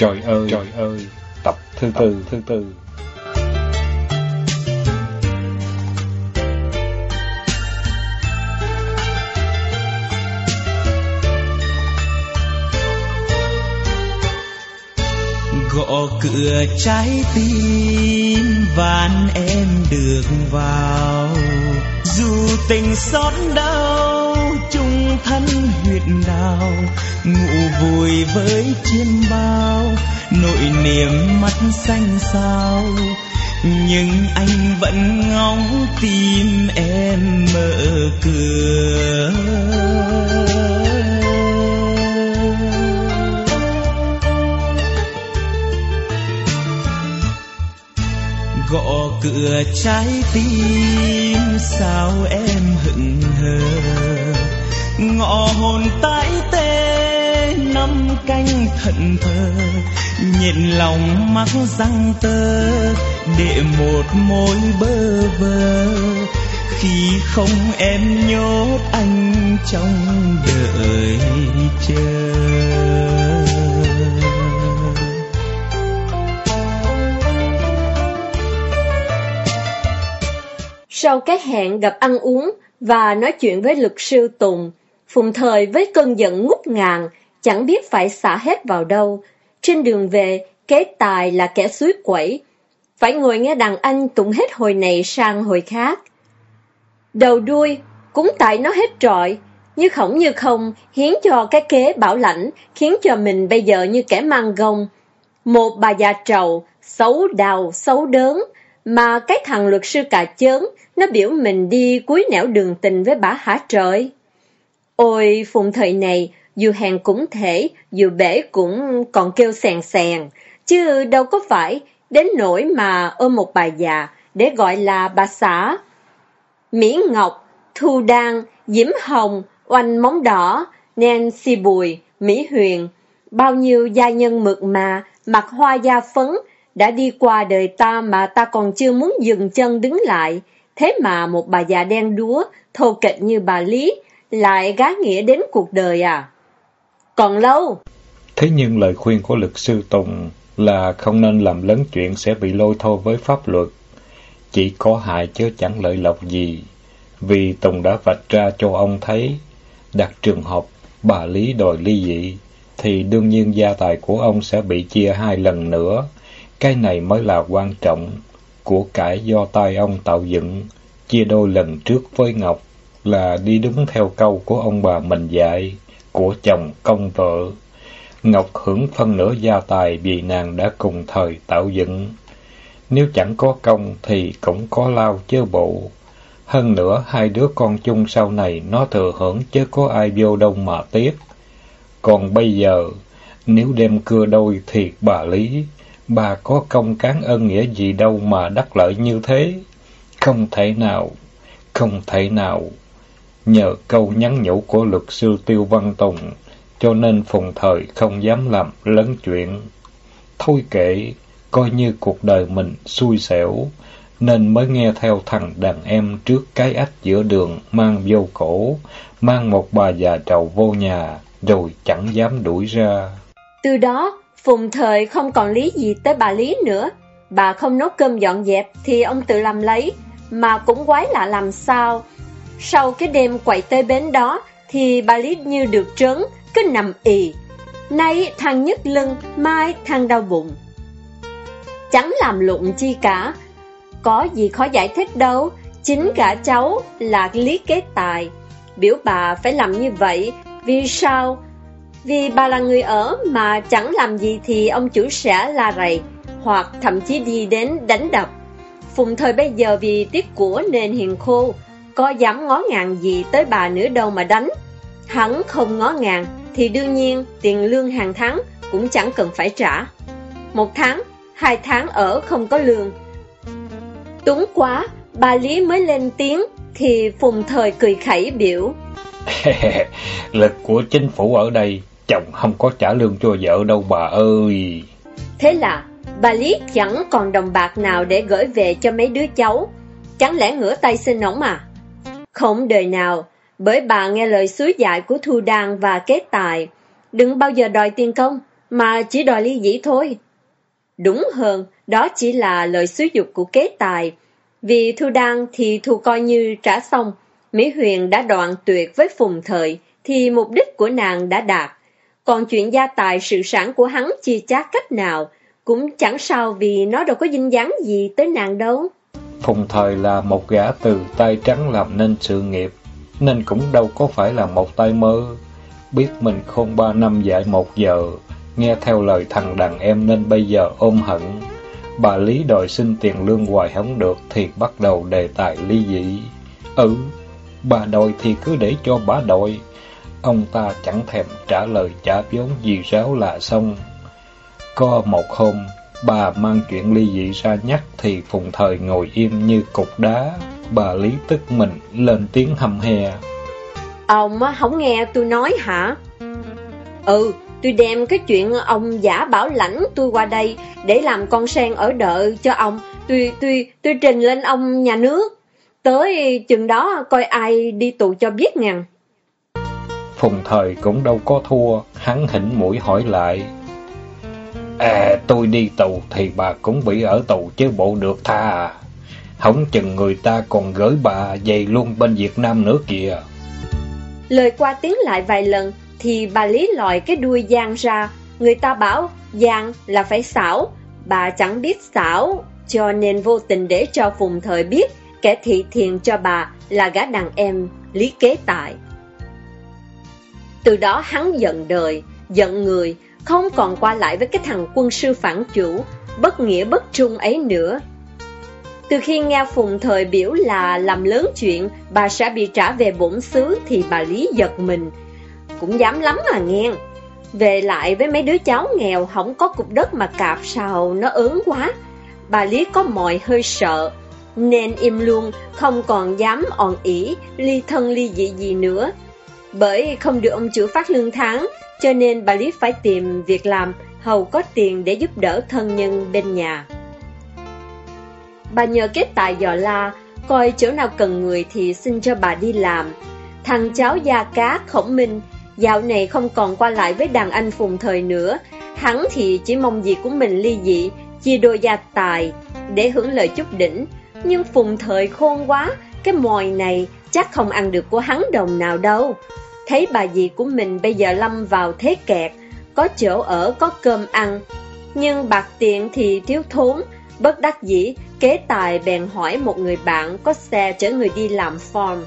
Trời ơi, trời ơi, tập thứ tư, thứ tư. gõ cửa trái tim van em được vào. Dù tình xót đau chung thân huyệt đào ngủ vùi với chiêm bao, nội niềm mắt xanh sao nhưng anh vẫn ngóng tim em mở cửa. Gõ cửa trái tim, sao em hững hờ? Ngọ hồn tái tê năm canh thận thờ nhịn lòng mắc răng tơ để một mối bơ vơ. Khi không em nhốt anh trong đợi chờ. Sau cái hẹn gặp ăn uống và nói chuyện với luật sư Tùng, Phùng Thời với cơn giận ngút ngàn, chẳng biết phải xả hết vào đâu. Trên đường về, kế tài là kẻ suối quẩy, phải ngồi nghe đàn anh tụng hết hồi này sang hồi khác. Đầu đuôi, cũng tại nó hết trọi, như khổng như không, hiến cho cái kế bảo lãnh, khiến cho mình bây giờ như kẻ mang gông. Một bà già trầu, xấu đào, xấu đớn, mà cái thằng luật sư cà chớn, nó biểu mình đi cuối nẻo đường tình với bà hả trời. Ôi, phùng thời này, dù hèn cũng thể, dù bể cũng còn kêu sèn sèn, chứ đâu có phải đến nỗi mà ôm một bà già để gọi là bà xã. Mỹ Ngọc, Thu Đan, Diễm Hồng, Oanh Móng Đỏ, Nancy Bùi, Mỹ Huyền, bao nhiêu gia nhân mượt mà, mặc hoa da phấn, đã đi qua đời ta mà ta còn chưa muốn dừng chân đứng lại. Thế mà một bà già đen đúa, thô kệch như bà Lý, lại gái nghĩa đến cuộc đời à? Còn lâu! Thế nhưng lời khuyên của luật sư Tùng là không nên làm lớn chuyện sẽ bị lôi thôi với pháp luật. Chỉ có hại chứ chẳng lợi lộc gì. Vì Tùng đã vạch ra cho ông thấy, đặt trường hợp bà Lý đòi ly dị, thì đương nhiên gia tài của ông sẽ bị chia hai lần nữa. Cái này mới là quan trọng. Của cải do tay ông tạo dựng, chia đôi lần trước với Ngọc là đi đúng theo câu của ông bà mình dạy, của chồng công vợ. Ngọc hưởng phân nửa gia tài vì nàng đã cùng thời tạo dựng. Nếu chẳng có công thì cũng có lao chớ bộ. Hơn nữa, hai đứa con chung sau này nó thừa hưởng chứ có ai vô đâu mà tiếc. Còn bây giờ, nếu đem cưa đôi thì bà Lý, bà có công cán ơn nghĩa gì đâu mà đắc lợi như thế. Không thể nào, không thể nào. Nhờ câu nhắn nhủ của luật sư Tiêu Văn Tùng, cho nên phùng thời không dám làm lớn chuyện. Thôi kệ, coi như cuộc đời mình xui xẻo, nên mới nghe theo thằng đàn em trước cái ách giữa đường mang vô cổ, mang một bà già trầu vô nhà, rồi chẳng dám đuổi ra. Từ đó, Phùng Thời không còn lý gì tới bà Lý nữa. Bà không nấu cơm dọn dẹp thì ông tự làm lấy, mà cũng quái lạ làm sao. Sau cái đêm quậy tới bến đó thì bà Lý như được trớn, cứ nằm ì. Nay thằng nhức lưng, mai thằng đau bụng. Chẳng làm lụng chi cả, có gì khó giải thích đâu, chính cả cháu là lý kế tài. Biểu bà phải làm như vậy, vì sao? Vì bà là người ở mà chẳng làm gì thì ông chủ sẽ la rầy, hoặc thậm chí đi đến đánh đập. Phùng thời bây giờ vì tiếc của nên hiền khô, có dám ngó ngàng gì tới bà nữa đâu mà đánh. Hắn không ngó ngàng, thì đương nhiên tiền lương hàng tháng cũng chẳng cần phải trả. Một tháng, hai tháng ở không có lương. Túng quá, bà Lý mới lên tiếng, thì Phùng Thời cười khẩy biểu. Lực của chính phủ ở đây, chồng không có trả lương cho vợ đâu bà ơi. Thế là, bà Lý chẳng còn đồng bạc nào để gửi về cho mấy đứa cháu. Chẳng lẽ ngửa tay xin ổng à? Không đời nào, bởi bà nghe lời suối dạy của Thu Đan và Kết Tài. Đừng bao giờ đòi tiền công, mà chỉ đòi ly dĩ thôi. Đúng hơn, đó chỉ là lời xúi dục của kế tài. Vì Thu Đan thì Thu coi như trả xong, Mỹ Huyền đã đoạn tuyệt với Phùng Thời, thì mục đích của nàng đã đạt. Còn chuyện gia tài sự sản của hắn chia chác cách nào, cũng chẳng sao vì nó đâu có dinh dáng gì tới nàng đâu. Phùng Thời là một gã từ tay trắng làm nên sự nghiệp, nên cũng đâu có phải là một tay mơ. Biết mình không ba năm dạy một giờ, nghe theo lời thằng đàn em nên bây giờ ôm hận. Bà Lý đòi xin tiền lương hoài không được thì bắt đầu đề tài ly dị. Ừ, bà đòi thì cứ để cho bà đòi. Ông ta chẳng thèm trả lời trả vốn gì ráo là xong. Có một hôm, bà mang chuyện ly dị ra nhắc thì phùng thời ngồi im như cục đá. Bà Lý tức mình lên tiếng hầm hè. Ông không nghe tôi nói hả? Ừ, tôi đem cái chuyện ông giả bảo lãnh tôi qua đây để làm con sen ở đợi cho ông. Tôi, tôi, tôi trình lên ông nhà nước. Tới chừng đó coi ai đi tù cho biết ngàn. Phùng thời cũng đâu có thua, hắn hỉnh mũi hỏi lại. À, tôi đi tù thì bà cũng bị ở tù chứ bộ được tha à. Không chừng người ta còn gửi bà về luôn bên Việt Nam nữa kìa. Lời qua tiếng lại vài lần thì bà Lý lòi cái đuôi Giang ra. Người ta bảo Giang là phải xảo. Bà chẳng biết xảo cho nên vô tình để cho Phùng Thời biết kẻ thị thiền cho bà là gã đàn em Lý Kế Tại. Từ đó hắn giận đời, giận người, không còn qua lại với cái thằng quân sư phản chủ, bất nghĩa bất trung ấy nữa. Từ khi nghe Phùng Thời biểu là làm lớn chuyện, bà sẽ bị trả về bổn xứ thì bà Lý giật mình. Cũng dám lắm mà nghe. Về lại với mấy đứa cháu nghèo không có cục đất mà cạp sào nó ớn quá. Bà Lý có mọi hơi sợ, nên im luôn, không còn dám òn ỉ, ly thân ly dị gì nữa. Bởi không được ông chủ phát lương tháng, cho nên bà Lý phải tìm việc làm, hầu có tiền để giúp đỡ thân nhân bên nhà. Bà nhờ kết tài dò la, coi chỗ nào cần người thì xin cho bà đi làm. Thằng cháu Gia Cá Khổng Minh, dạo này không còn qua lại với đàn anh phùng thời nữa, hắn thì chỉ mong việc của mình ly dị, chia đôi gia tài, để hưởng lợi chút đỉnh. Nhưng phùng thời khôn quá, cái mồi này chắc không ăn được của hắn đồng nào đâu. Thấy bà dì của mình bây giờ lâm vào thế kẹt, có chỗ ở, có cơm ăn. Nhưng bạc tiền thì thiếu thốn, bất đắc dĩ, kế tài bèn hỏi một người bạn có xe chở người đi làm farm.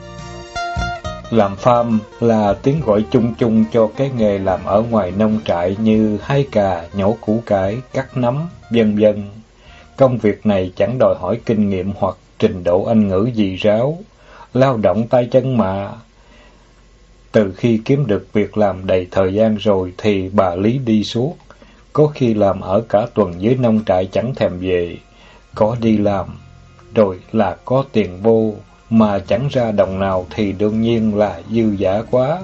Làm farm là tiếng gọi chung chung cho cái nghề làm ở ngoài nông trại như hái cà, nhổ củ cải, cắt nấm, vân vân. Công việc này chẳng đòi hỏi kinh nghiệm hoặc trình độ Anh ngữ gì ráo, lao động tay chân mà. Từ khi kiếm được việc làm đầy thời gian rồi thì bà Lý đi suốt, có khi làm ở cả tuần dưới nông trại chẳng thèm về, có đi làm, rồi là có tiền vô, mà chẳng ra đồng nào thì đương nhiên là dư giả quá.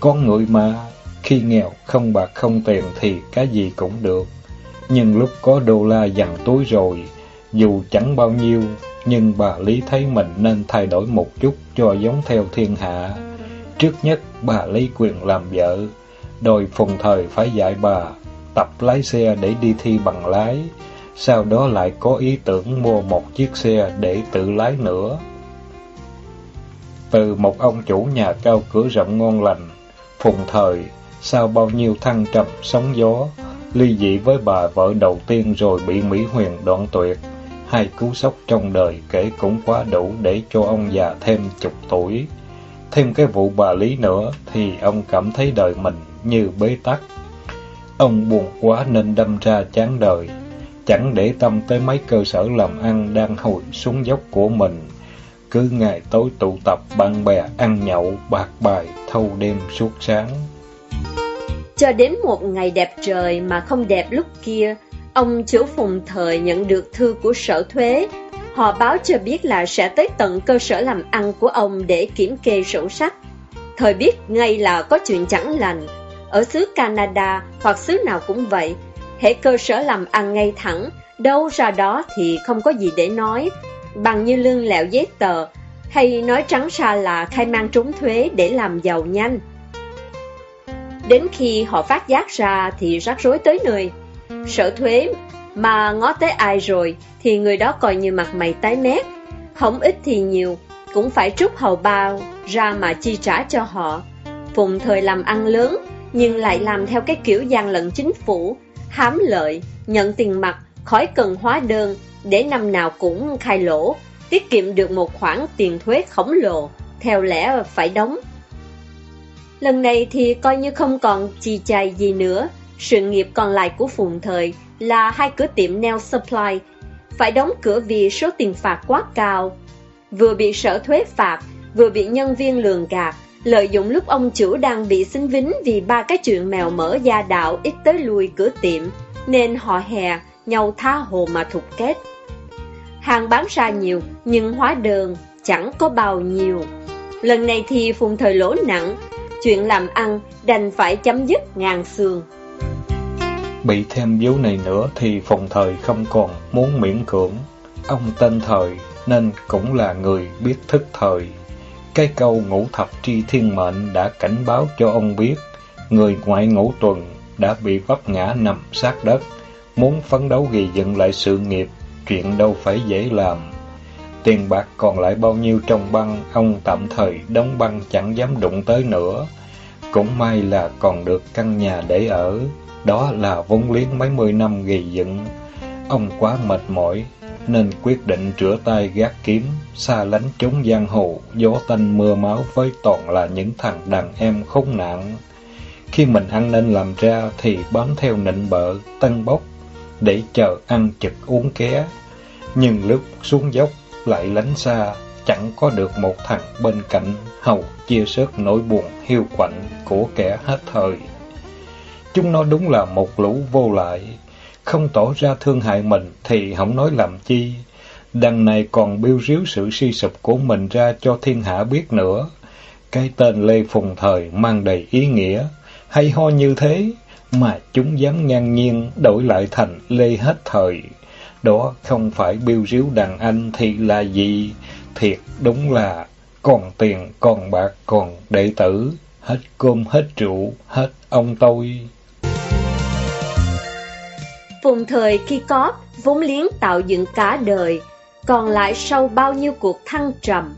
Con người mà, khi nghèo không bạc không tiền thì cái gì cũng được. Nhưng lúc có đô la dằn túi rồi, dù chẳng bao nhiêu, nhưng bà Lý thấy mình nên thay đổi một chút cho giống theo thiên hạ. Trước nhất, bà lấy quyền làm vợ, đòi phùng thời phải dạy bà tập lái xe để đi thi bằng lái, sau đó lại có ý tưởng mua một chiếc xe để tự lái nữa. Từ một ông chủ nhà cao cửa rộng ngon lành, phùng thời, sau bao nhiêu thăng trầm sóng gió, ly dị với bà vợ đầu tiên rồi bị Mỹ Huyền đoạn tuyệt. Hai cú sốc trong đời kể cũng quá đủ để cho ông già thêm chục tuổi. Thêm cái vụ bà Lý nữa thì ông cảm thấy đời mình như bế tắc. Ông buồn quá nên đâm ra chán đời, chẳng để tâm tới mấy cơ sở làm ăn đang hồi xuống dốc của mình. Cứ ngày tối tụ tập bạn bè ăn nhậu, bạc bài, thâu đêm suốt sáng. Cho đến một ngày đẹp trời mà không đẹp lúc kia, ông chủ phùng thời nhận được thư của sở thuế. Họ báo cho biết là sẽ tới tận cơ sở làm ăn của ông để kiểm kê sổ sách. Thời biết ngay là có chuyện chẳng lành. Ở xứ Canada hoặc xứ nào cũng vậy, hệ cơ sở làm ăn ngay thẳng, đâu ra đó thì không có gì để nói, bằng như lương lẹo giấy tờ, hay nói trắng ra là khai mang trốn thuế để làm giàu nhanh. Đến khi họ phát giác ra thì rắc rối tới nơi. Sở thuế mà ngó tới ai rồi thì người đó coi như mặt mày tái mét. Không ít thì nhiều, cũng phải trút hầu bao ra mà chi trả cho họ. Phùng thời làm ăn lớn, nhưng lại làm theo cái kiểu gian lận chính phủ, hám lợi, nhận tiền mặt, khỏi cần hóa đơn, để năm nào cũng khai lỗ, tiết kiệm được một khoản tiền thuế khổng lồ, theo lẽ phải đóng. Lần này thì coi như không còn chi chài gì nữa, sự nghiệp còn lại của Phùng Thời là hai cửa tiệm nail supply, phải đóng cửa vì số tiền phạt quá cao. Vừa bị sở thuế phạt, vừa bị nhân viên lường gạt, lợi dụng lúc ông chủ đang bị xính vính vì ba cái chuyện mèo mỡ gia đạo ít tới lui cửa tiệm, nên họ hè nhau tha hồ mà thục kết. Hàng bán ra nhiều, nhưng hóa đơn chẳng có bao nhiêu. Lần này thì phùng thời lỗ nặng, chuyện làm ăn đành phải chấm dứt ngàn xương. Bị thêm dấu này nữa thì phòng thời không còn muốn miễn cưỡng. Ông tên thời nên cũng là người biết thức thời. Cái câu ngũ thập tri thiên mệnh đã cảnh báo cho ông biết, người ngoại ngũ tuần đã bị vấp ngã nằm sát đất, muốn phấn đấu ghi dựng lại sự nghiệp, chuyện đâu phải dễ làm. Tiền bạc còn lại bao nhiêu trong băng, ông tạm thời đóng băng chẳng dám đụng tới nữa. Cũng may là còn được căn nhà để ở, đó là vốn liếng mấy mươi năm gây dựng. Ông quá mệt mỏi, nên quyết định rửa tay gác kiếm, xa lánh chúng giang hồ, gió tanh mưa máu với toàn là những thằng đàn em khốn nạn. Khi mình ăn nên làm ra thì bám theo nịnh bợ, tân bốc, để chờ ăn chực uống ké. Nhưng lúc xuống dốc lại lánh xa, chẳng có được một thằng bên cạnh hầu chia sớt nỗi buồn hiu quạnh của kẻ hết thời. Chúng nó đúng là một lũ vô lại, không tỏ ra thương hại mình thì không nói làm chi. Đằng này còn biêu ríu sự suy sụp của mình ra cho thiên hạ biết nữa. Cái tên Lê Phùng Thời mang đầy ý nghĩa, hay ho như thế, mà chúng dám ngang nhiên đổi lại thành Lê Hết Thời. Đó không phải biêu ríu đàn anh thì là gì? Thiệt đúng là còn tiền, còn bạc, còn đệ tử, hết cơm, hết rượu, hết ông tôi. Phùng thời khi có, vốn liếng tạo dựng cả đời, còn lại sau bao nhiêu cuộc thăng trầm.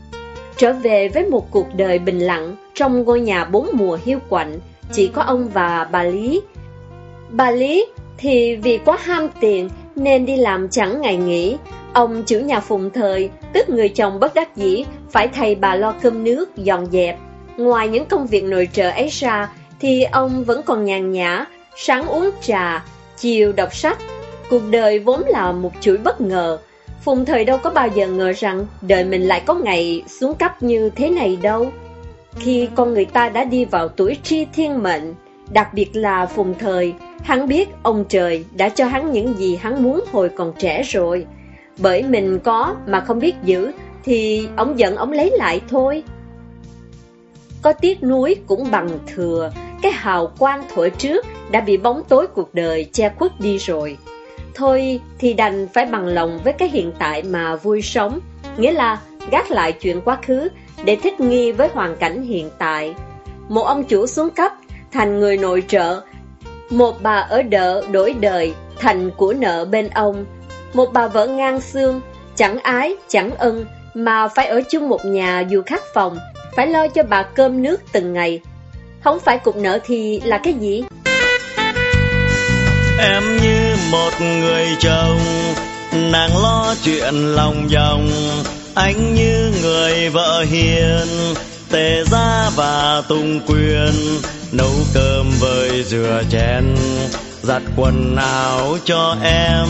Trở về với một cuộc đời bình lặng trong ngôi nhà bốn mùa hiu quạnh, chỉ có ông và bà Lý. Bà Lý thì vì quá ham tiền nên đi làm chẳng ngày nghỉ. Ông chủ nhà phùng thời, tức người chồng bất đắc dĩ, phải thầy bà lo cơm nước, dọn dẹp. Ngoài những công việc nội trợ ấy ra, thì ông vẫn còn nhàn nhã, sáng uống trà, chiều đọc sách. Cuộc đời vốn là một chuỗi bất ngờ. Phùng thời đâu có bao giờ ngờ rằng đời mình lại có ngày xuống cấp như thế này đâu. Khi con người ta đã đi vào tuổi tri thiên mệnh, đặc biệt là phùng thời, hắn biết ông trời đã cho hắn những gì hắn muốn hồi còn trẻ rồi. Bởi mình có mà không biết giữ, thì ông giận ông lấy lại thôi. Có tiếc nuối cũng bằng thừa, cái hào quang thổi trước đã bị bóng tối cuộc đời che khuất đi rồi. Thôi thì đành phải bằng lòng với cái hiện tại mà vui sống, nghĩa là gác lại chuyện quá khứ để thích nghi với hoàn cảnh hiện tại. Một ông chủ xuống cấp thành người nội trợ, một bà ở đợ đổi đời thành của nợ bên ông, một bà vợ ngang xương, chẳng ái, chẳng ân, mà phải ở chung một nhà dù khác phòng, phải lo cho bà cơm nước từng ngày. Không phải cục nợ thì là cái gì? Em như một người chồng, nàng lo chuyện lòng vòng, anh như người vợ hiền, tề ra và tung quyền, nấu cơm với dừa chén, giặt quần áo cho em,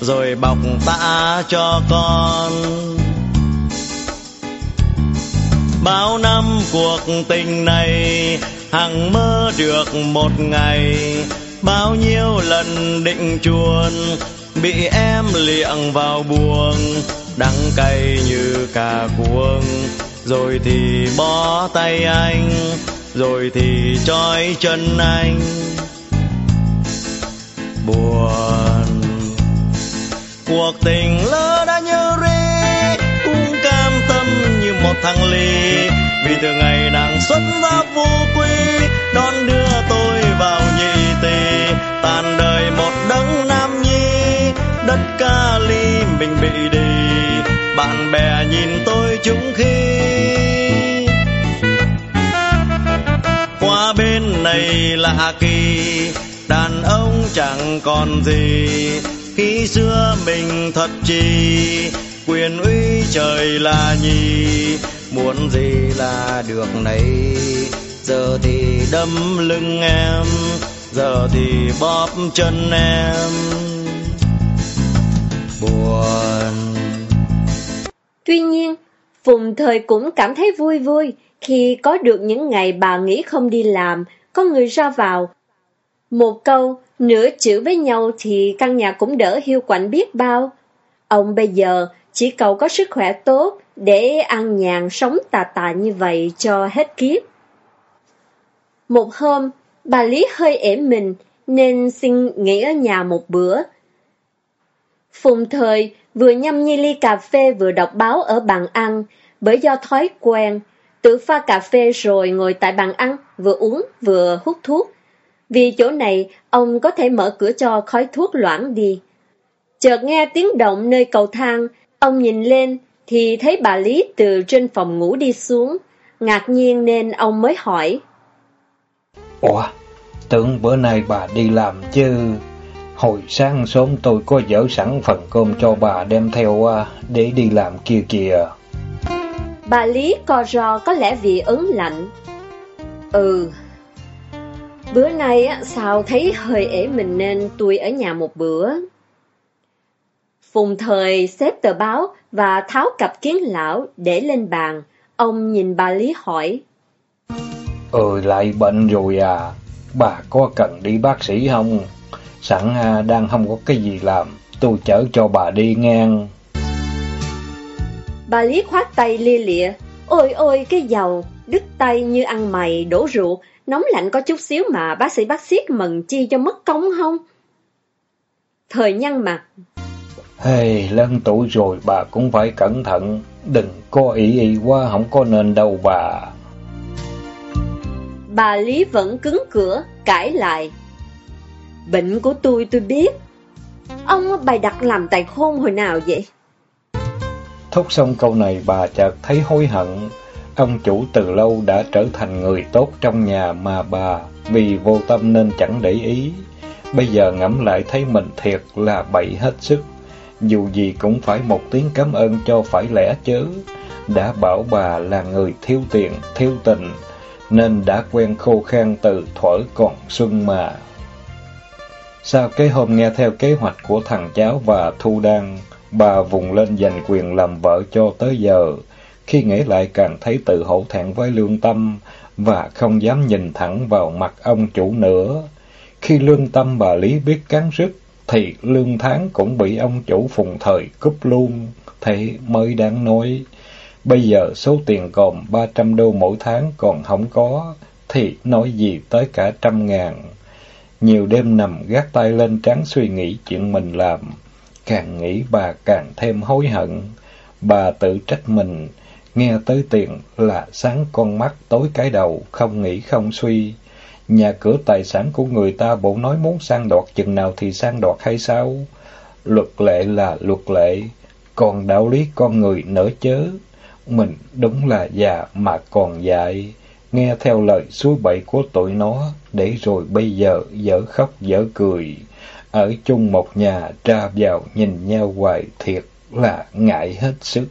rồi bọc tã cho con. Bao năm cuộc tình này hằng mơ được một ngày, bao nhiêu lần định chuồn bị em liệng vào buồng, đắng cay như cà cuông. Rồi thì bó tay anh, rồi thì trói chân anh. Buồn cuộc tình lỡ đã như ri, cũng cam tâm như một thằng lì. Vì từ ngày nàng xuất ra vô quy đón đưa tôi vào nhị tỳ. Tàn đời một đấng nam nhi đất ca ly mình bị đi bạn bè nhìn tôi chúng khi qua bên này là kỳ. Đàn ông chẳng còn gì khi xưa mình thật chi quyền uy trời là nhì muốn gì là được nấy. giờ thì đâm lưng em giờ thì bóp chân em buồn Tuy nhiên, Phùng Thời cũng cảm thấy vui vui khi có được những ngày bà nghỉ không đi làm, có người ra vào. Một câu, nửa chữ với nhau thì căn nhà cũng đỡ hiu quạnh biết bao. Ông bây giờ chỉ cầu có sức khỏe tốt để ăn nhàn sống tà tà như vậy cho hết kiếp. Một hôm, bà Lý hơi ể mình nên xin nghỉ ở nhà một bữa. Phùng Thời vừa nhâm nhi ly cà phê vừa đọc báo ở bàn ăn, bởi do thói quen, tự pha cà phê rồi ngồi tại bàn ăn, vừa uống vừa hút thuốc. Vì chỗ này, ông có thể mở cửa cho khói thuốc loãng đi. Chợt nghe tiếng động nơi cầu thang, ông nhìn lên thì thấy bà Lý từ trên phòng ngủ đi xuống. Ngạc nhiên nên ông mới hỏi. Ủa, tưởng bữa nay bà đi làm chứ... Hồi sáng sớm tôi có dỡ sẵn phần cơm cho bà đem theo để đi làm kia kìa. Bà Lý co ro có lẽ vì ớn lạnh. Ừ, bữa nay sao thấy hơi ể mình nên tôi ở nhà một bữa. Phùng thời xếp tờ báo và tháo cặp kiến lão để lên bàn. Ông nhìn bà Lý hỏi. Ừ, lại bệnh rồi à. Bà có cần đi bác sĩ không? Sẵn à, đang không có cái gì làm, tôi chở cho bà đi ngang. Bà Lý khoát tay lia lịa. Ôi ôi cái dầu, đứt tay như ăn mày, đổ rượu, nóng lạnh có chút xíu mà bác sĩ bác xiết mần chi cho mất công không? Thời nhăn mặt. Hey, lớn tuổi rồi bà cũng phải cẩn thận, đừng có ý ý quá không có nên đâu bà. Bà Lý vẫn cứng cửa, cãi lại. Bệnh của tôi tôi biết. Ông bày đặt làm tài khôn hồi nào vậy? Thốt xong câu này bà chợt thấy hối hận. Ông chủ từ lâu đã trở thành người tốt trong nhà mà bà vì vô tâm nên chẳng để ý. Bây giờ ngẫm lại thấy mình thiệt là bậy hết sức. Dù gì cũng phải một tiếng cảm ơn cho phải lẽ chứ. Đã bảo bà là người thiếu tiền, thiếu tình, nên đã quen khô khan từ thuở còn xuân mà. Sau cái hôm nghe theo kế hoạch của thằng cháu và Thu Đan, bà vùng lên giành quyền làm vợ cho tới giờ. Khi nghĩ lại càng thấy tự hổ thẹn với lương tâm và không dám nhìn thẳng vào mặt ông chủ nữa. Khi lương tâm bà Lý biết cán rứt, thì lương tháng cũng bị ông chủ phùng thời cúp luôn, thế mới đáng nói. Bây giờ số tiền còn ba trăm đô mỗi tháng còn không có, thì nói gì tới cả trăm ngàn. Nhiều đêm nằm gác tay lên trán suy nghĩ chuyện mình làm. Càng nghĩ bà càng thêm hối hận. Bà tự trách mình, nghe tới tiền là sáng con mắt tối cái đầu, không nghĩ không suy. Nhà cửa tài sản của người ta bộ nói muốn sang đoạt chừng nào thì sang đoạt hay sao? Luật lệ là luật lệ, còn đạo lý con người nỡ chớ. Mình đúng là già mà còn dại nghe theo lời suối bậy của tụi nó, để rồi bây giờ dở khóc dở cười. Ở chung một nhà, tra vào nhìn nhau hoài thiệt là ngại hết sức.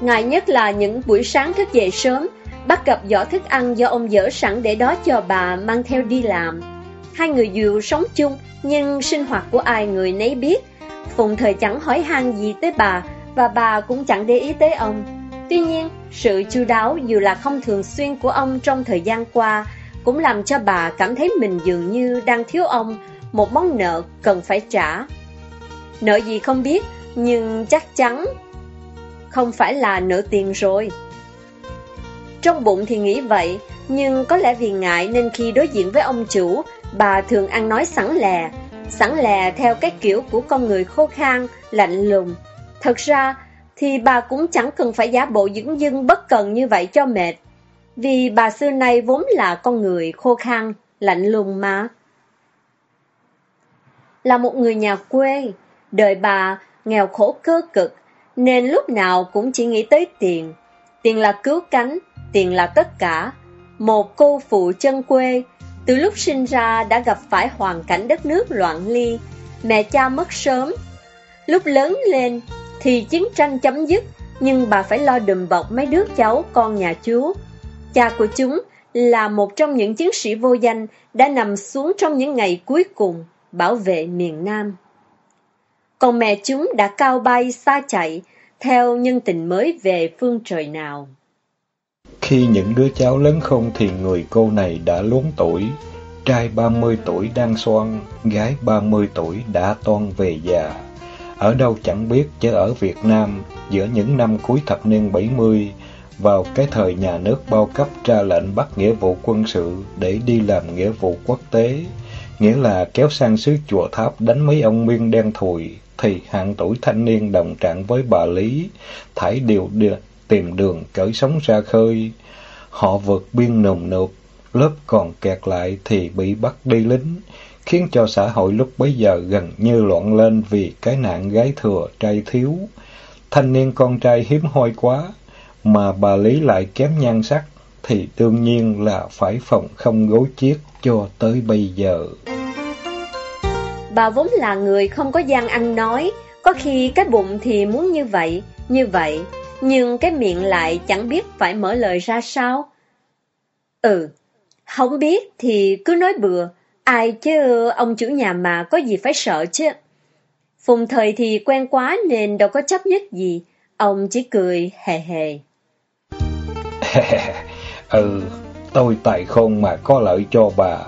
Ngại nhất là những buổi sáng thức dậy sớm, bắt gặp giỏ thức ăn do ông dỡ sẵn để đó cho bà mang theo đi làm. Hai người dù sống chung, nhưng sinh hoạt của ai người nấy biết. Phùng thời chẳng hỏi han gì tới bà, và bà cũng chẳng để ý tới ông. Tuy nhiên, sự chu đáo dù là không thường xuyên của ông trong thời gian qua cũng làm cho bà cảm thấy mình dường như đang thiếu ông một món nợ cần phải trả. Nợ gì không biết, nhưng chắc chắn không phải là nợ tiền rồi. Trong bụng thì nghĩ vậy, nhưng có lẽ vì ngại nên khi đối diện với ông chủ, bà thường ăn nói sẵn lè, sẵn lè theo cái kiểu của con người khô khan, lạnh lùng. Thật ra, thì bà cũng chẳng cần phải giả bộ dững dưng bất cần như vậy cho mệt. Vì bà xưa nay vốn là con người khô khan, lạnh lùng mà. Là một người nhà quê, đời bà nghèo khổ cơ cực, nên lúc nào cũng chỉ nghĩ tới tiền. Tiền là cứu cánh, tiền là tất cả. Một cô phụ chân quê, từ lúc sinh ra đã gặp phải hoàn cảnh đất nước loạn ly, mẹ cha mất sớm. Lúc lớn lên thì chiến tranh chấm dứt, nhưng bà phải lo đùm bọc mấy đứa cháu con nhà chú. Cha của chúng là một trong những chiến sĩ vô danh đã nằm xuống trong những ngày cuối cùng bảo vệ miền Nam. Còn mẹ chúng đã cao bay xa chạy theo nhân tình mới về phương trời nào. Khi những đứa cháu lớn không thì người cô này đã luống tuổi, trai 30 tuổi đang xoan, gái 30 tuổi đã toan về già. Ở đâu chẳng biết, chứ ở Việt Nam, giữa những năm cuối thập niên 70, vào cái thời nhà nước bao cấp ra lệnh bắt nghĩa vụ quân sự để đi làm nghĩa vụ quốc tế, nghĩa là kéo sang xứ chùa tháp đánh mấy ông miên đen thùi, thì hạng tuổi thanh niên đồng trạng với bà Lý, thải điều được tìm đường cởi sống ra khơi. Họ vượt biên nồng nộp, lớp còn kẹt lại thì bị bắt đi lính, khiến cho xã hội lúc bấy giờ gần như loạn lên vì cái nạn gái thừa trai thiếu. Thanh niên con trai hiếm hoi quá, mà bà Lý lại kém nhan sắc, thì đương nhiên là phải phòng không gối chiếc cho tới bây giờ. Bà vốn là người không có gian ăn nói, có khi cái bụng thì muốn như vậy, như vậy, nhưng cái miệng lại chẳng biết phải mở lời ra sao. Ừ, không biết thì cứ nói bừa, ai chứ ông chủ nhà mà có gì phải sợ chứ. Phùng thời thì quen quá nên đâu có chấp nhất gì, ông chỉ cười hề hề. ừ, tôi tài khôn mà có lợi cho bà.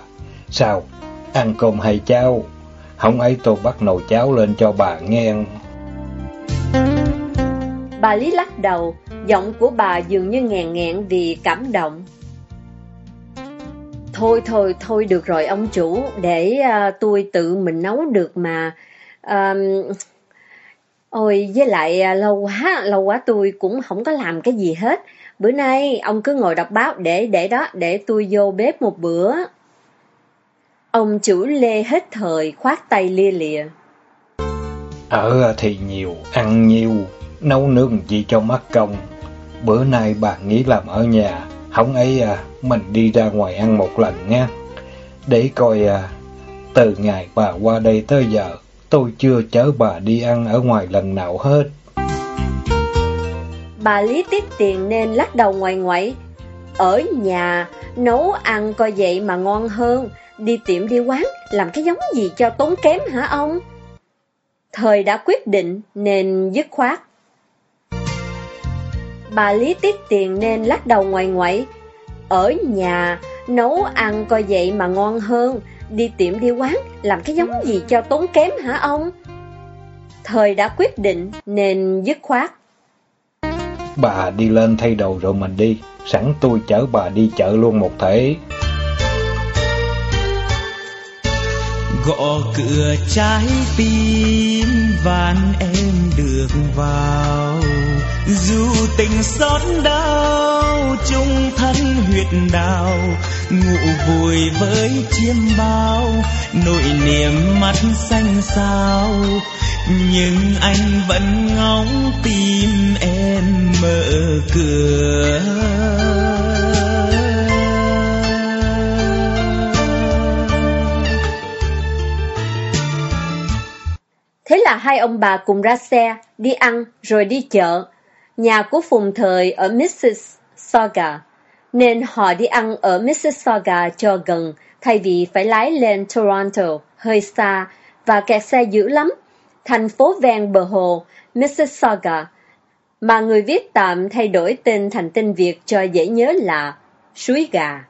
Sao, ăn cơm hay cháo? Không ấy tôi bắt nồi cháo lên cho bà nghe. Bà Lý lắc đầu, giọng của bà dường như ngàn nghẹn vì cảm động. Thôi thôi thôi được rồi ông chủ, để uh, tôi tự mình nấu được mà. Uh, ôi với lại uh, lâu quá, lâu quá tôi cũng không có làm cái gì hết. Bữa nay ông cứ ngồi đọc báo để để đó, để tôi vô bếp một bữa. Ông chủ Lê hết thời khoát tay lia lịa. Ở thì nhiều, ăn nhiều, nấu nướng gì cho mất công. Bữa nay bà nghĩ làm ở nhà, không ấy à, mình đi ra ngoài ăn một lần nha. Để coi à, từ ngày bà qua đây tới giờ, tôi chưa chở bà đi ăn ở ngoài lần nào hết. Bà Lý tiếc tiền nên lắc đầu ngoài ngoại. Ở nhà, nấu ăn coi vậy mà ngon hơn, đi tiệm đi quán, làm cái giống gì cho tốn kém hả ông? Thời đã quyết định nên dứt khoát. Bà Lý tiếc tiền nên lắc đầu ngoài ngoại. Ở nhà, nấu ăn coi vậy mà ngon hơn, đi tiệm đi quán, làm cái giống gì cho tốn kém hả ông? Thời đã quyết định nên dứt khoát. Bà đi lên thay đồ rồi mình đi, sẵn tôi chở bà đi chợ luôn một thể. Gõ cửa trái tim, van em được vào. Dù tình xót đau, chung thân huyệt đào Ngủ vùi với chiêm bao, Nỗi niềm mắt xanh sao Nhưng anh vẫn ngóng tim em mở cửa. Thế là hai ông bà cùng ra xe, đi ăn, rồi đi chợ. Nhà của Phùng Thời ở Mississauga, nên họ đi ăn ở Mississauga cho gần, thay vì phải lái lên Toronto, hơi xa, và kẹt xe dữ lắm. Thành phố ven bờ hồ, Mississauga, mà người viết tạm thay đổi tên thành tên Việt cho dễ nhớ là Suối Gà.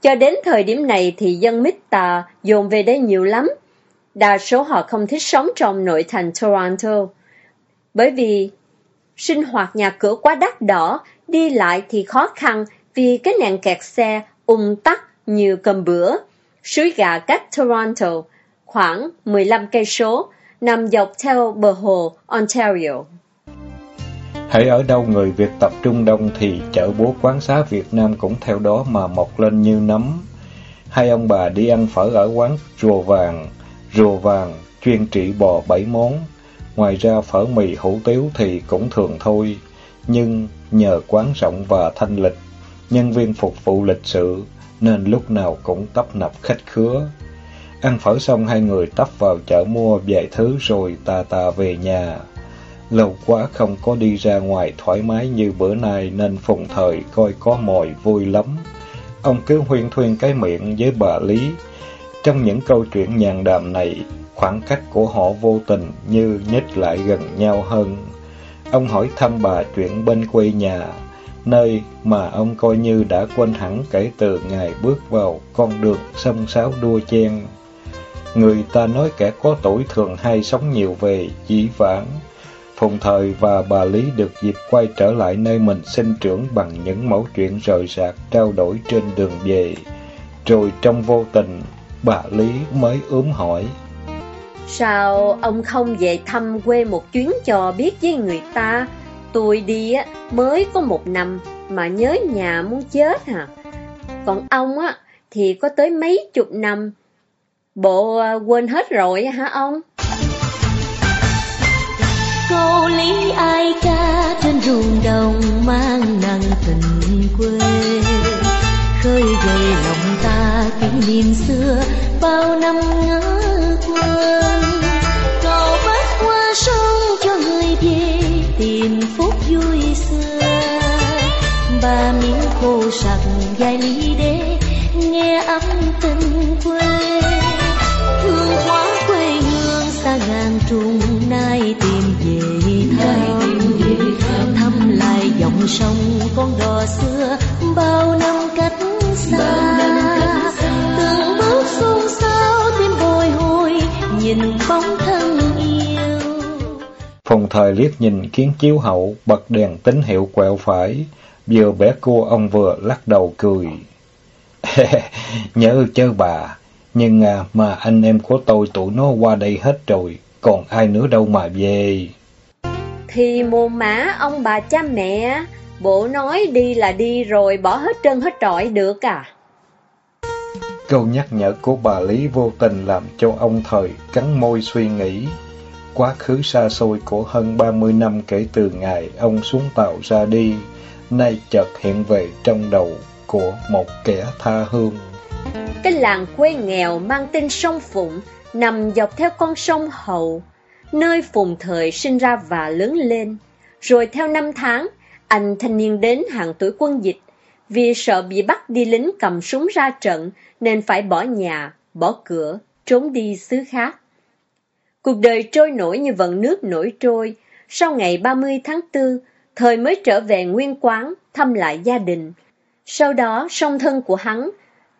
Cho đến thời điểm này thì dân Mita dồn về đây nhiều lắm, đa số họ không thích sống trong nội thành Toronto. Bởi vì sinh hoạt nhà cửa quá đắt đỏ, đi lại thì khó khăn vì cái nạn kẹt xe, ung tắc như cầm bữa. Suối gà cách Toronto khoảng 15 cây số, nằm dọc theo bờ hồ Ontario. Hãy ở đâu người Việt tập trung đông thì chợ bố quán xá Việt Nam cũng theo đó mà mọc lên như nấm. Hai ông bà đi ăn phở ở quán chùa Vàng, Rùa vàng, chuyên trị bò bảy món. Ngoài ra phở mì hủ tiếu thì cũng thường thôi, nhưng nhờ quán rộng và thanh lịch, nhân viên phục vụ lịch sự nên lúc nào cũng tấp nập khách khứa. Ăn phở xong hai người tấp vào chợ mua vài thứ rồi tà tà về nhà. Lâu quá không có đi ra ngoài thoải mái như bữa nay nên phùng thời coi có mồi vui lắm. Ông cứ huyên thuyên cái miệng với bà Lý. Trong những câu chuyện nhàn đàm này, khoảng cách của họ vô tình như nhích lại gần nhau hơn. Ông hỏi thăm bà chuyện bên quê nhà, nơi mà ông coi như đã quên hẳn kể từ ngày bước vào con đường sông sáo đua chen. Người ta nói kẻ có tuổi thường hay sống nhiều về dĩ vãng. Phùng Thời và bà Lý được dịp quay trở lại nơi mình sinh trưởng bằng những mẫu chuyện rời rạc trao đổi trên đường về. Rồi trong vô tình, bà Lý mới ướm hỏi. Sao ông không về thăm quê một chuyến cho biết với người ta? Tôi đi á mới có một năm mà nhớ nhà muốn chết hả? Còn ông á thì có tới mấy chục năm. Bộ à, quên hết rồi hả ông? Câu lý ai ca trên ruộng đồng mang nặng tình quê Khơi dậy lòng ta xưa bao năm ngỡ quên. Cầu bắt qua sông cho người về tìm phút vui xưa. Ba miếng khô sặc dài ly đế, nghe ấm tình quê. Thương quá quê hương xa ngàn trùng nay tìm về thăm. Thăm lại dòng sông con đò xưa bao năm cách xa xôn xao tim bồi hồi nhìn bóng thân yêu Phùng thời liếc nhìn kiến chiếu hậu, bật đèn tín hiệu quẹo phải, vừa bẻ cua ông vừa lắc đầu cười. Nhớ chớ bà, nhưng à, mà anh em của tôi tụi nó qua đây hết rồi, còn ai nữa đâu mà về. Thì mồ mã ông bà cha mẹ, bộ nói đi là đi rồi bỏ hết trơn hết trọi được à? Câu nhắc nhở của bà Lý vô tình làm cho ông thời cắn môi suy nghĩ. Quá khứ xa xôi của hơn 30 năm kể từ ngày ông xuống tàu ra đi, nay chợt hiện về trong đầu của một kẻ tha hương. Cái làng quê nghèo mang tên sông Phụng nằm dọc theo con sông Hậu, nơi Phùng Thời sinh ra và lớn lên. Rồi theo năm tháng, anh thanh niên đến hàng tuổi quân dịch, vì sợ bị bắt đi lính cầm súng ra trận nên phải bỏ nhà, bỏ cửa, trốn đi xứ khác. Cuộc đời trôi nổi như vận nước nổi trôi, sau ngày 30 tháng 4, thời mới trở về nguyên quán, thăm lại gia đình. Sau đó, song thân của hắn,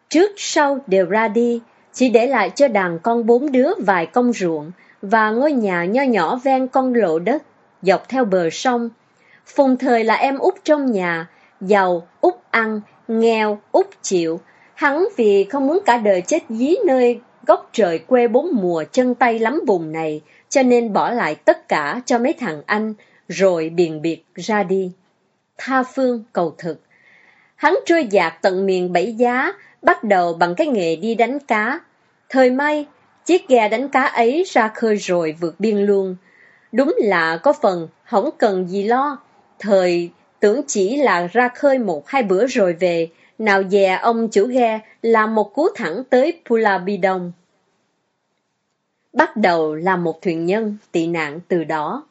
trước sau đều ra đi, chỉ để lại cho đàn con bốn đứa vài công ruộng và ngôi nhà nho nhỏ ven con lộ đất, dọc theo bờ sông. Phùng thời là em út trong nhà, giàu, út ăn, nghèo, út chịu. Hắn vì không muốn cả đời chết dí nơi góc trời quê bốn mùa chân tay lắm vùng này, cho nên bỏ lại tất cả cho mấy thằng anh, rồi biền biệt ra đi. Tha phương cầu thực. Hắn trôi dạt tận miền bảy giá, bắt đầu bằng cái nghề đi đánh cá. Thời may, chiếc ghe đánh cá ấy ra khơi rồi vượt biên luôn. Đúng là có phần, không cần gì lo. Thời tưởng chỉ là ra khơi một hai bữa rồi về, nào dè ông chủ ghe làm một cú thẳng tới Pula Bidong. Bắt đầu là một thuyền nhân tị nạn từ đó.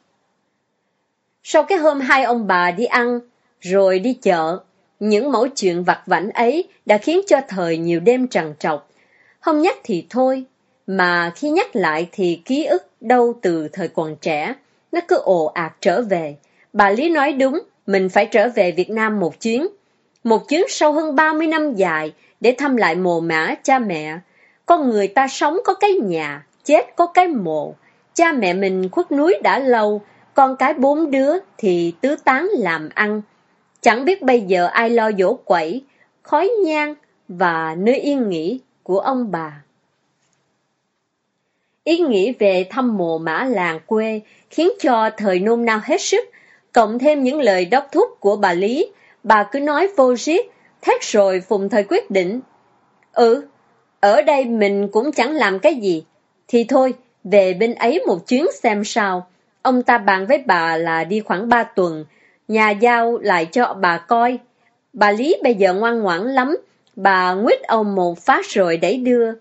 Sau cái hôm hai ông bà đi ăn, rồi đi chợ, những mẫu chuyện vặt vảnh ấy đã khiến cho thời nhiều đêm trằn trọc. Không nhắc thì thôi, mà khi nhắc lại thì ký ức đâu từ thời còn trẻ, nó cứ ồ ạt trở về. Bà Lý nói đúng, mình phải trở về Việt Nam một chuyến. Một chuyến sau hơn 30 năm dài để thăm lại mồ mã cha mẹ. Con người ta sống có cái nhà, chết có cái mộ. Cha mẹ mình khuất núi đã lâu, con cái bốn đứa thì tứ tán làm ăn. Chẳng biết bây giờ ai lo dỗ quẩy, khói nhang và nơi yên nghỉ của ông bà. Ý nghĩ về thăm mồ mã làng quê khiến cho thời nôn nao hết sức, cộng thêm những lời đốc thúc của bà Lý, bà cứ nói vô riết, thét rồi Phùng thời quyết định. Ừ, ở đây mình cũng chẳng làm cái gì, thì thôi, về bên ấy một chuyến xem sao, ông ta bàn với bà là đi khoảng ba tuần, nhà giao lại cho bà coi. Bà Lý bây giờ ngoan ngoãn lắm, bà nguyết ông một phát rồi đẩy đưa.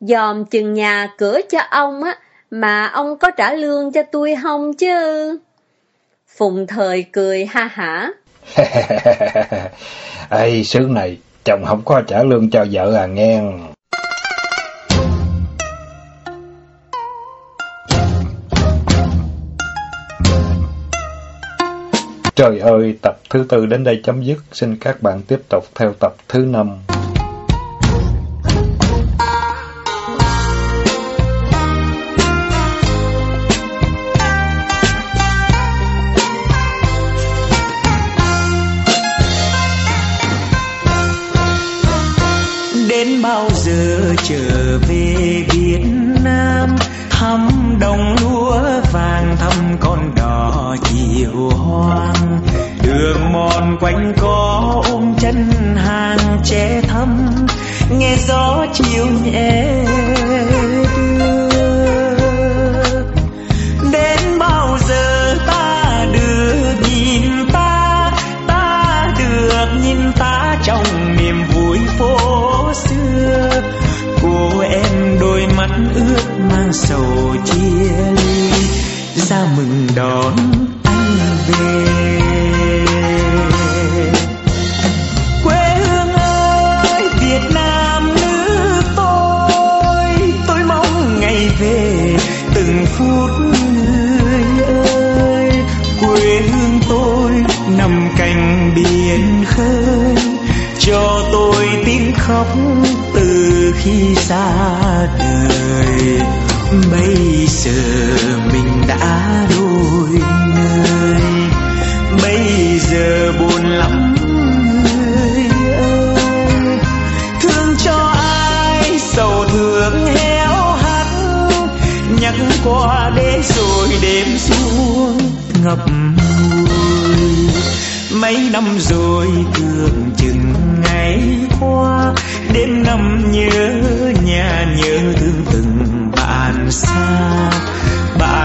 Dòm chừng nhà cửa cho ông á, mà ông có trả lương cho tôi không chứ? Phùng thời cười ha hả. Ê, sướng này, chồng không có trả lương cho vợ à nghe. Trời ơi, tập thứ tư đến đây chấm dứt. Xin các bạn tiếp tục theo tập thứ năm. Trở về Việt Nam, thăm đồng lúa vàng, thăm con đò chiều hoang. Đường mòn quanh có ôm chân hàng che thăm, nghe gió chiều nhẹ. Ra mừng đón anh về. Quê hương ơi, việt nam nước tôi tôi mong ngày về từng phút người ơi. Quê hương tôi nằm cạnh biển khơi, cho tôi tiếng khóc từ khi xa đời. Bây giờ đã đôi nơi. Bây giờ buồn lắm người ơi. Thương cho ai, sầu thương héo hắt. Nhắc qua để rồi đêm xuống ngập ngùi. Mấy năm rồi tưởng chừng ngày qua. Đêm năm nhớ, nhà nhớ thương từng bạn xa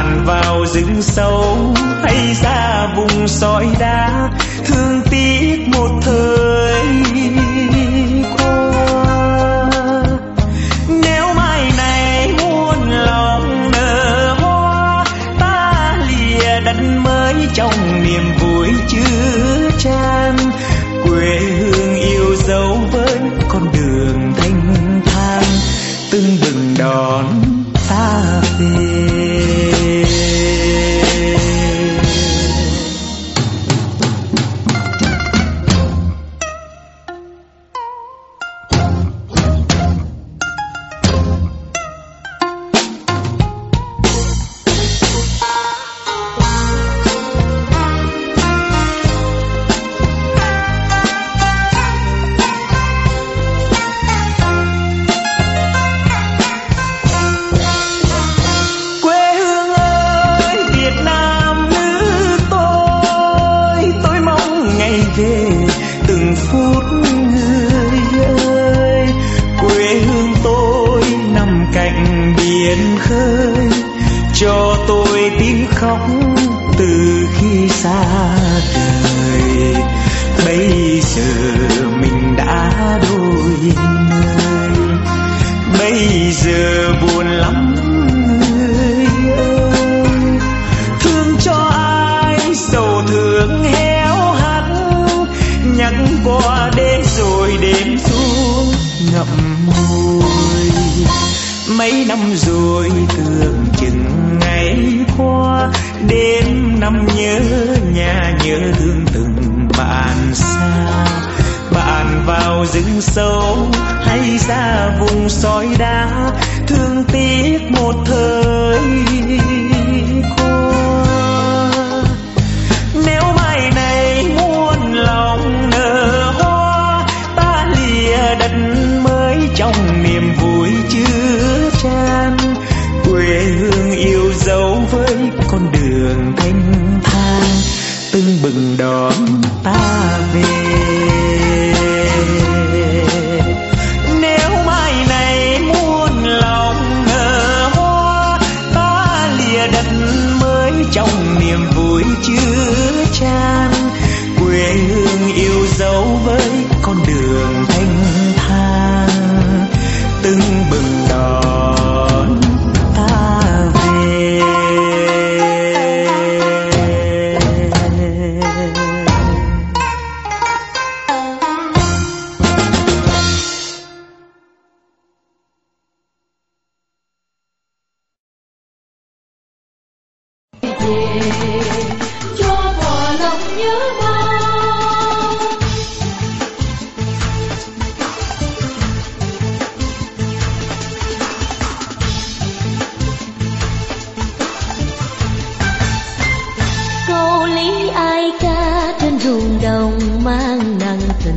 bạn vào rừng sâu hay ra vùng sỏi đá. Thương tiếc một thời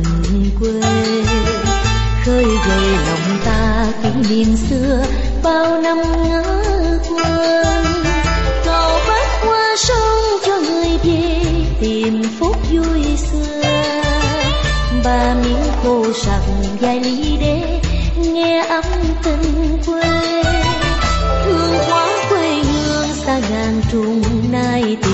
nặng quê. Khơi gợi lòng ta kỷ niệm xưa, bao năm ngỡ quên. Cầu bắt qua sông cho người về tìm phút vui xưa. Ba miếng khô sặc dài ly đế, nghe ấm tình quê. Thương quá quê hương xa ngàn trùng nay tìm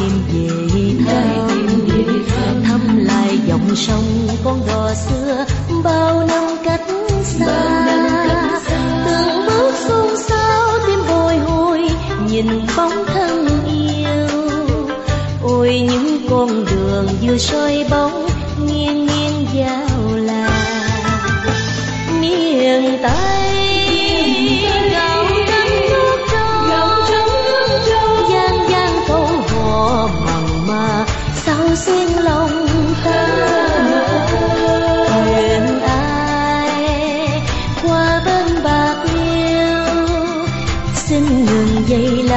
dòng sông con đò xưa bao năm cách xa. Từng bước xôn xao tim bồi hồi nhìn bóng thân yêu. Ôi những con đường vừa soi bóng nghiêng nghiêng giao là. Miền tây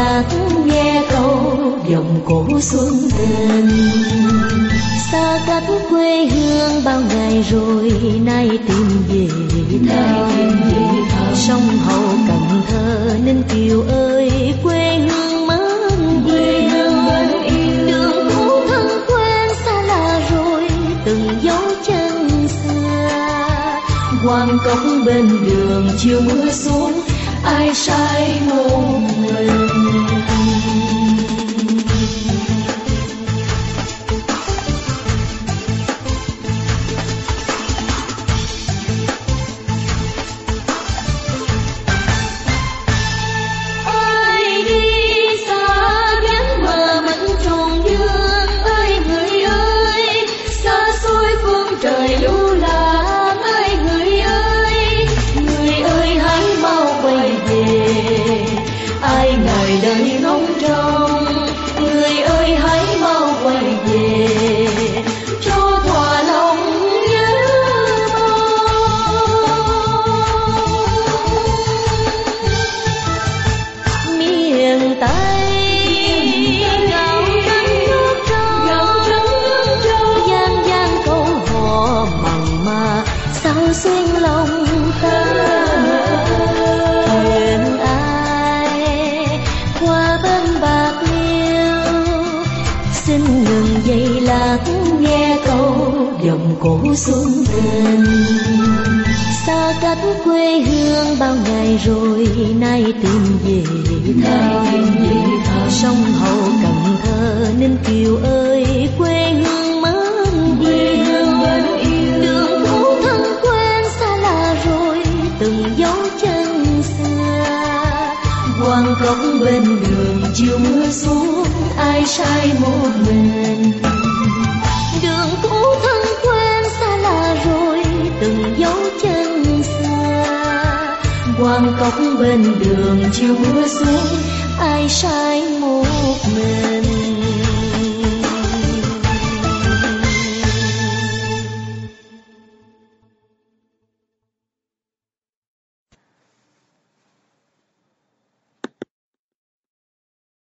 giây nghe câu dòng cổ xuân tình xa cách quê hương bao ngày rồi nay tìm về thăm sông hậu cần thơ nên kiều ơi quê hương mến yêu đường cũ thân quen xa lạ rồi từng dấu chân xa quan cốc bên đường chiều mưa xuống ai sai một mình cổ xuân vườn. Xa cách quê hương bao ngày rồi, nay tìm về thăm. Sông hậu cần thơ nên kiều ơi, quê hương mến yêu. Đường cũ thân quen xa lạ rồi, từng dấu chân xưa quan cốc bên đường chiều mưa xuống, ai sai một mình. Cốc bên đường chiều mưa xuống ai sai một mình?